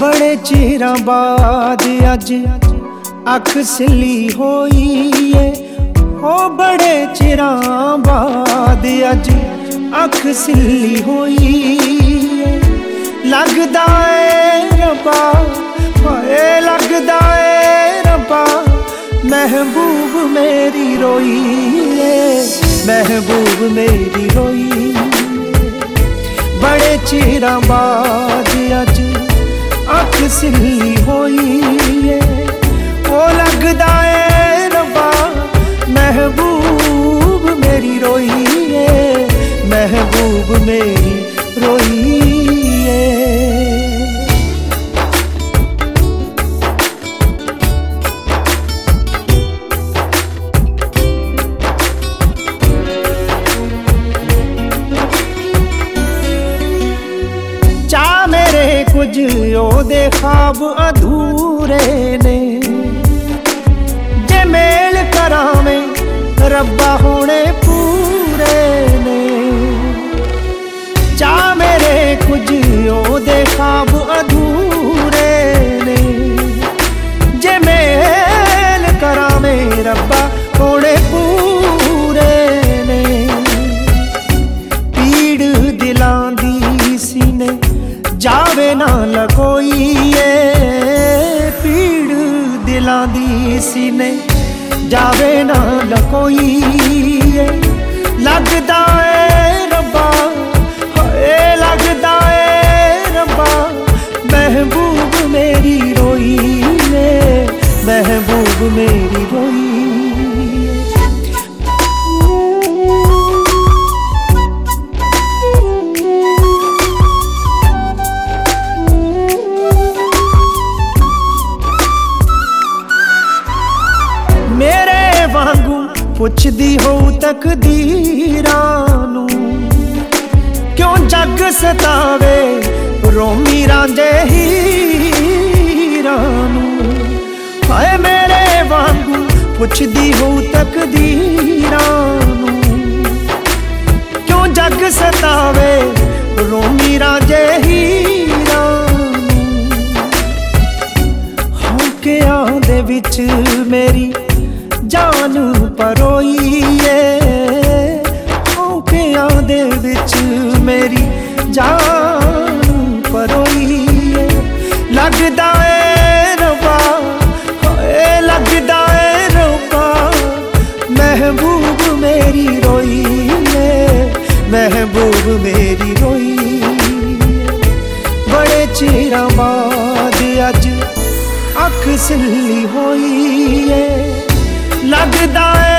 ਬੜੇ ਚਿਰਾਂ ਬਾਅਦ ਅੱਜ ਅੱਖ ਸਿੱਲੀ ਹੋਈ ਏ। ਹੋ ਬੜੇ ਚਿਰਾਂ ਬਾਅਦ ਅੱਜ ਅੱਖ ਸਿੱਲੀ ਹੋਈ ਏ। ਲੱਗਦਾ ਏ ਰੱਬਾ, ਹਾਏ ਲੱਗਦਾ ਏ ਰੱਬਾ, ਮਹਿਬੂਬ ਮੇਰੀ ਰੋਈ ਏ। ਮਹਿਬੂਬ ਮੇਰੀ ਰੋਈ ਬੜੇ ਚਿਰਾਂ ਬਾਅਦ ਅੱਜ ਅੱਖ ਸਿੱਲੀ ਹੋਈ ਏ ਉਹ ਲੱਗਦਾ ਏ ਰੱਬਾ ਮਹਿਬੂਬ ਮੇਰੀ ਰੋਈ ਏ ਮਹਿਬੂਬ ਮੇਰੀ ਕੁਝ ਉਹਦੇ ਖਾਬ ਅਧੂਰੇ ਨੇ। ਜੇ ਮੇਲ ਕਰਾਵੇਂ, ਰੱਬਾ ਹੋਣੇ ਪੂਰੇ ਨੇ। ਚਾ ਮੇਰੇ ਕੁਝ ਉਹਦੇ ਖਾਬ ਜਾਵੇ ਨਾ ਪੀੜ ਦਿਲਾਂ ਦੀ ਸੀਨੇ, ਜਾਵੇ ਨਾ ਲਕੋਈ ਲਗੋਈਏ ਲੱਗਦਾ ਏ ਰੱਬਾ, ਹਾਏ ਲੱਗਦਾ ਏ ਰੱਬਾ, ਮਹਿਬੂਬ ਮੇਰੀ ਰੋਈ ਏ, ਮਹਿਬੂਬ ਮੇਰੀ ਰੋਈ ਏ। ਪੁੱਛਦੀ ਹੋਊ ਤਕਦੀਰਾਂ ਨੂੰ। ਕਿਉਂ ਜੱਗ ਸਤਾਵੇ ਰੋਮੀ ਰਾਂਝੇ ਹੀਰਾਂ ਨੂੰ। ਹਾਏ ਮੇਰੇ ਵਾਂਗੂ ਪੁੱਛਦੀ ਹੋਊ ਤਕਦੀਰਾਂ ਨੂੰ। ਕਿਉਂ ਜੱਗ ਸਤਾਵੇ ਰੋਮੀ ਰਾਂਝੇ ਹੀਰਾਂ ਨੂੰ। ਹੌਕਿਆਂ ਦੇ ਵਿੱਚ ਮੇਰੀ ਜਾਨ ਪਰੋਈਏ ਹੌਕਿਆਂ ਦੇ ਵਿੱਚ ਮੇਰੀ ਜਾਨ ਪਰੋਈਏ ਲੱਗਦਾ ਏ ਰੱਬਾ ਹਾਏ ਲੱਗਦਾ ਏ ਰੱਬਾ ਮਹਿਬੂਬ ਮੇਰੀ ਰੋਈ ਰੋਈਏ, ਮਹਿਬੂਬ ਮੇਰੀ ਰੋਈ ਬੜੇ ਚਿਰਾਂ ਬਾਅਦ ਅੱਜ ਅੱਖ ਸਿੱਲੀ ਹੋਈ ਏ ਲੱਗਦਾ ਏ।